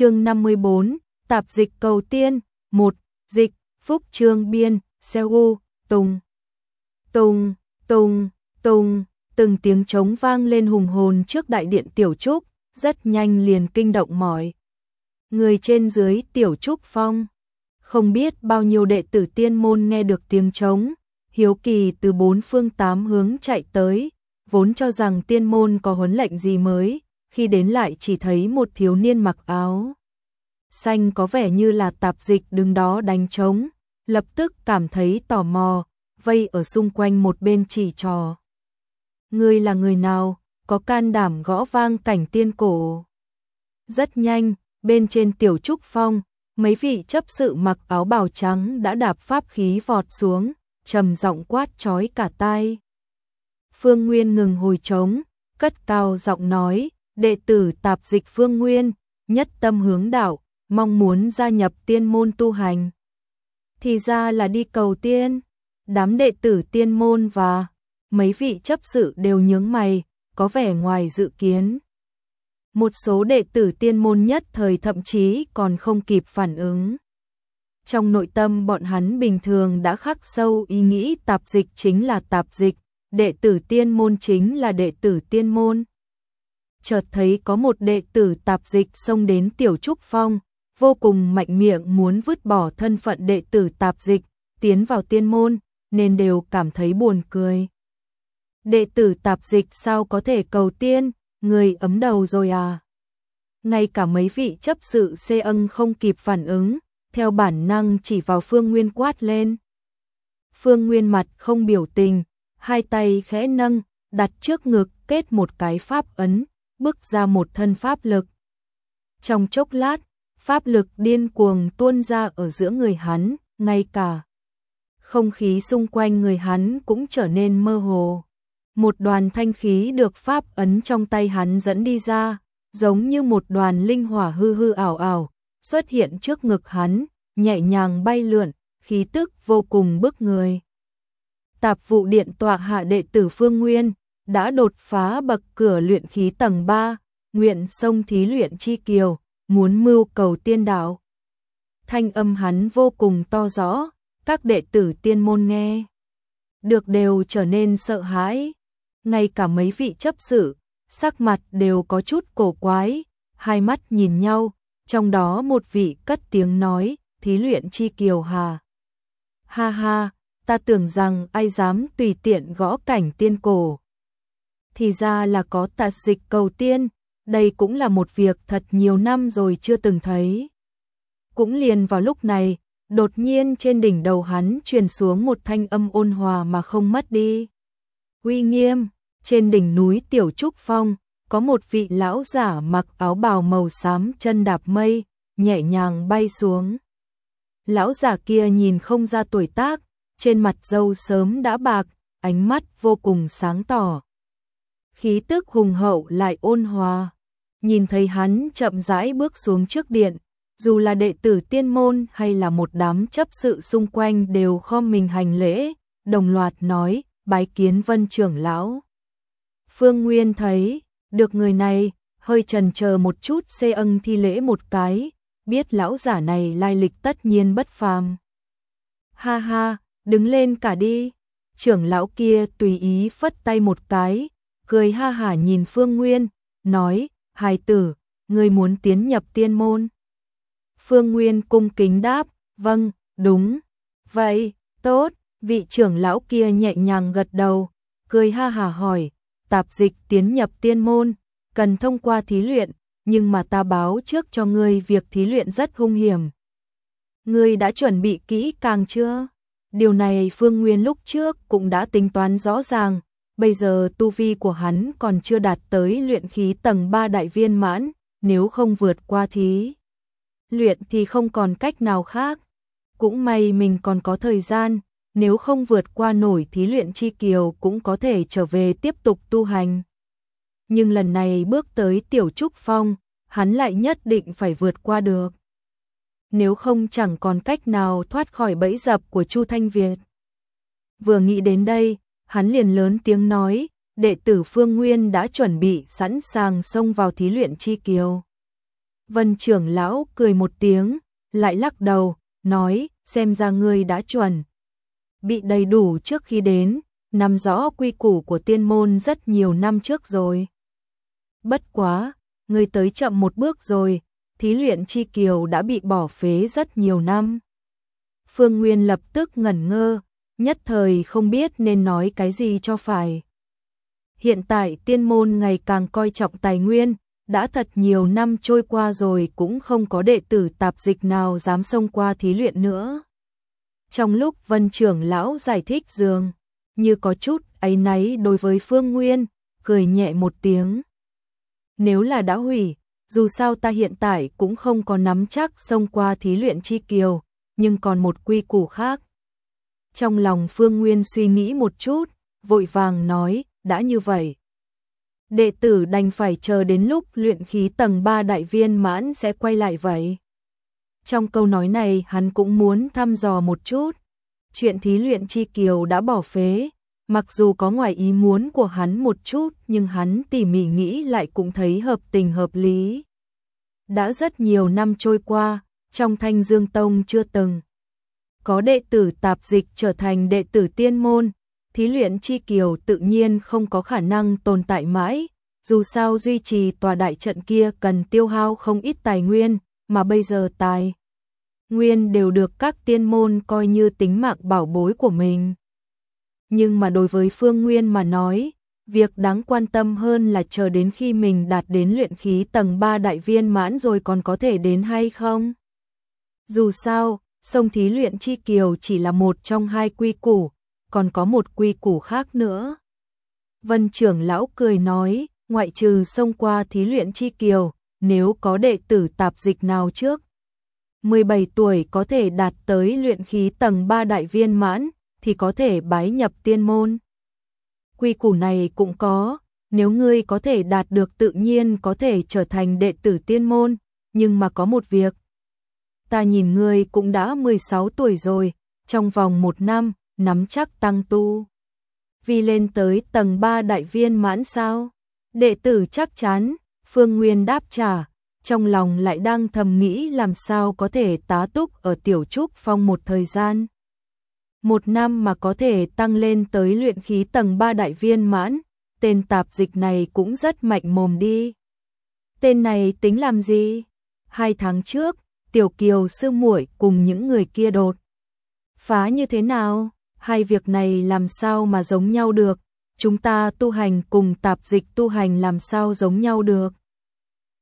chương 54, tạp dịch cầu tiên, 1, dịch, phúc trương biên, Seo Tùng. Tùng, Tùng, Tùng, từng tiếng trống vang lên hùng hồn trước đại điện tiểu trúc, rất nhanh liền kinh động mỏi. Người trên dưới tiểu trúc phong, không biết bao nhiêu đệ tử tiên môn nghe được tiếng trống, hiếu kỳ từ bốn phương tám hướng chạy tới, vốn cho rằng tiên môn có huấn lệnh gì mới, khi đến lại chỉ thấy một thiếu niên mặc áo xanh có vẻ như là tạp dịch đứng đó đánh trống, lập tức cảm thấy tò mò, vây ở xung quanh một bên chỉ trò. Ngươi là người nào, có can đảm gõ vang cảnh tiên cổ. Rất nhanh, bên trên tiểu trúc phong, mấy vị chấp sự mặc áo bào trắng đã đạp pháp khí vọt xuống, trầm giọng quát chói cả tai. Phương Nguyên ngừng hồi trống, cất cao giọng nói, đệ tử tạp dịch Phương Nguyên, nhất tâm hướng đạo, mong muốn gia nhập tiên môn tu hành. Thì ra là đi cầu tiên, đám đệ tử tiên môn và mấy vị chấp sự đều nhướng mày, có vẻ ngoài dự kiến. Một số đệ tử tiên môn nhất thời thậm chí còn không kịp phản ứng. Trong nội tâm bọn hắn bình thường đã khắc sâu ý nghĩ tạp dịch chính là tạp dịch, đệ tử tiên môn chính là đệ tử tiên môn. Chợt thấy có một đệ tử tạp dịch xông đến tiểu trúc phong, vô cùng mạnh miệng muốn vứt bỏ thân phận đệ tử tạp dịch, tiến vào tiên môn, nên đều cảm thấy buồn cười. Đệ tử tạp dịch sao có thể cầu tiên, người ấm đầu rồi à? Ngay cả mấy vị chấp sự xê ân không kịp phản ứng, theo bản năng chỉ vào Phương Nguyên quát lên. Phương Nguyên mặt không biểu tình, hai tay khẽ nâng, đặt trước ngực kết một cái pháp ấn, bước ra một thân pháp lực. Trong chốc lát, pháp lực điên cuồng tuôn ra ở giữa người hắn, ngay cả không khí xung quanh người hắn cũng trở nên mơ hồ. Một đoàn thanh khí được pháp ấn trong tay hắn dẫn đi ra, giống như một đoàn linh hỏa hư hư ảo ảo, xuất hiện trước ngực hắn, nhẹ nhàng bay lượn, khí tức vô cùng bức người. Tạp vụ điện tọa hạ đệ tử Phương Nguyên đã đột phá bậc cửa luyện khí tầng 3, nguyện sông thí luyện chi kiều, muốn mưu cầu tiên đạo. Thanh âm hắn vô cùng to rõ, các đệ tử tiên môn nghe. Được đều trở nên sợ hãi, ngay cả mấy vị chấp sự, sắc mặt đều có chút cổ quái, hai mắt nhìn nhau, trong đó một vị cất tiếng nói, thí luyện chi kiều hà. Ha ha, ta tưởng rằng ai dám tùy tiện gõ cảnh tiên cổ. Thì ra là có tạt dịch cầu tiên, đây cũng là một việc thật nhiều năm rồi chưa từng thấy. Cũng liền vào lúc này, đột nhiên trên đỉnh đầu hắn truyền xuống một thanh âm ôn hòa mà không mất đi. Uy nghiêm, trên đỉnh núi Tiểu Trúc Phong, có một vị lão giả mặc áo bào màu xám chân đạp mây, nhẹ nhàng bay xuống. Lão giả kia nhìn không ra tuổi tác, trên mặt dâu sớm đã bạc, ánh mắt vô cùng sáng tỏ. Khí tức hùng hậu lại ôn hòa. Nhìn thấy hắn chậm rãi bước xuống trước điện, dù là đệ tử tiên môn hay là một đám chấp sự xung quanh đều khom mình hành lễ, đồng loạt nói, bái kiến vân trưởng lão. Phương Nguyên thấy, được người này, hơi trần chờ một chút xê ân thi lễ một cái, biết lão giả này lai lịch tất nhiên bất phàm. Ha ha, đứng lên cả đi. Trưởng lão kia tùy ý phất tay một cái, cười ha hả nhìn Phương Nguyên, nói, hài tử, người muốn tiến nhập tiên môn. Phương Nguyên cung kính đáp, vâng, đúng. Vậy, tốt, vị trưởng lão kia nhẹ nhàng gật đầu, cười ha hả hỏi, tạp dịch tiến nhập tiên môn, cần thông qua thí luyện, nhưng mà ta báo trước cho ngươi việc thí luyện rất hung hiểm. Ngươi đã chuẩn bị kỹ càng chưa? Điều này Phương Nguyên lúc trước cũng đã tính toán rõ ràng, bây giờ tu vi của hắn còn chưa đạt tới luyện khí tầng 3 đại viên mãn, nếu không vượt qua thí. Luyện thì không còn cách nào khác. Cũng may mình còn có thời gian, nếu không vượt qua nổi thí luyện chi kiều cũng có thể trở về tiếp tục tu hành. Nhưng lần này bước tới tiểu trúc phong, hắn lại nhất định phải vượt qua được. Nếu không chẳng còn cách nào thoát khỏi bẫy dập của Chu Thanh Việt. Vừa nghĩ đến đây, hắn liền lớn tiếng nói, đệ tử Phương Nguyên đã chuẩn bị sẵn sàng xông vào thí luyện chi kiều. Vân trưởng lão cười một tiếng, lại lắc đầu, nói, xem ra ngươi đã chuẩn. Bị đầy đủ trước khi đến, nắm rõ quy củ của tiên môn rất nhiều năm trước rồi. Bất quá, ngươi tới chậm một bước rồi, thí luyện chi kiều đã bị bỏ phế rất nhiều năm. Phương Nguyên lập tức ngẩn ngơ, nhất thời không biết nên nói cái gì cho phải. Hiện tại tiên môn ngày càng coi trọng tài nguyên, đã thật nhiều năm trôi qua rồi cũng không có đệ tử tạp dịch nào dám xông qua thí luyện nữa. Trong lúc vân trưởng lão giải thích dường, như có chút ấy náy đối với Phương Nguyên, cười nhẹ một tiếng. Nếu là đã hủy, dù sao ta hiện tại cũng không có nắm chắc xông qua thí luyện chi kiều, nhưng còn một quy củ khác. Trong lòng Phương Nguyên suy nghĩ một chút, vội vàng nói, đã như vậy. Đệ tử đành phải chờ đến lúc luyện khí tầng 3 đại viên mãn sẽ quay lại vậy. Trong câu nói này hắn cũng muốn thăm dò một chút. Chuyện thí luyện chi kiều đã bỏ phế, mặc dù có ngoài ý muốn của hắn một chút nhưng hắn tỉ mỉ nghĩ lại cũng thấy hợp tình hợp lý. Đã rất nhiều năm trôi qua, trong thanh dương tông chưa từng. Có đệ tử tạp dịch trở thành đệ tử tiên môn, thí luyện chi kiều tự nhiên không có khả năng tồn tại mãi, dù sao duy trì tòa đại trận kia cần tiêu hao không ít tài nguyên, mà bây giờ tài nguyên đều được các tiên môn coi như tính mạng bảo bối của mình. Nhưng mà đối với Phương Nguyên mà nói, việc đáng quan tâm hơn là chờ đến khi mình đạt đến luyện khí tầng 3 đại viên mãn rồi còn có thể đến hay không. Dù sao, sông thí luyện chi kiều chỉ là một trong hai quy củ, còn có một quy củ khác nữa. Vân trưởng lão cười nói, ngoại trừ sông qua thí luyện chi kiều, nếu có đệ tử tạp dịch nào trước 17 tuổi có thể đạt tới luyện khí tầng 3 đại viên mãn, thì có thể bái nhập tiên môn. Quy củ này cũng có, nếu ngươi có thể đạt được tự nhiên có thể trở thành đệ tử tiên môn, nhưng mà có một việc. Ta nhìn ngươi cũng đã 16 tuổi rồi, trong vòng một năm, nắm chắc tăng tu. Vì lên tới tầng 3 đại viên mãn sao? Đệ tử chắc chắn, Phương Nguyên đáp trả, trong lòng lại đang thầm nghĩ làm sao có thể tá túc ở tiểu trúc phong một thời gian. Một năm mà có thể tăng lên tới luyện khí tầng 3 đại viên mãn, tên tạp dịch này cũng rất mạnh mồm đi. Tên này tính làm gì? Hai tháng trước, Tiểu Kiều, sư muội cùng những người kia đột. Phá như thế nào? Hai việc này làm sao mà giống nhau được? Chúng ta tu hành cùng tạp dịch tu hành làm sao giống nhau được?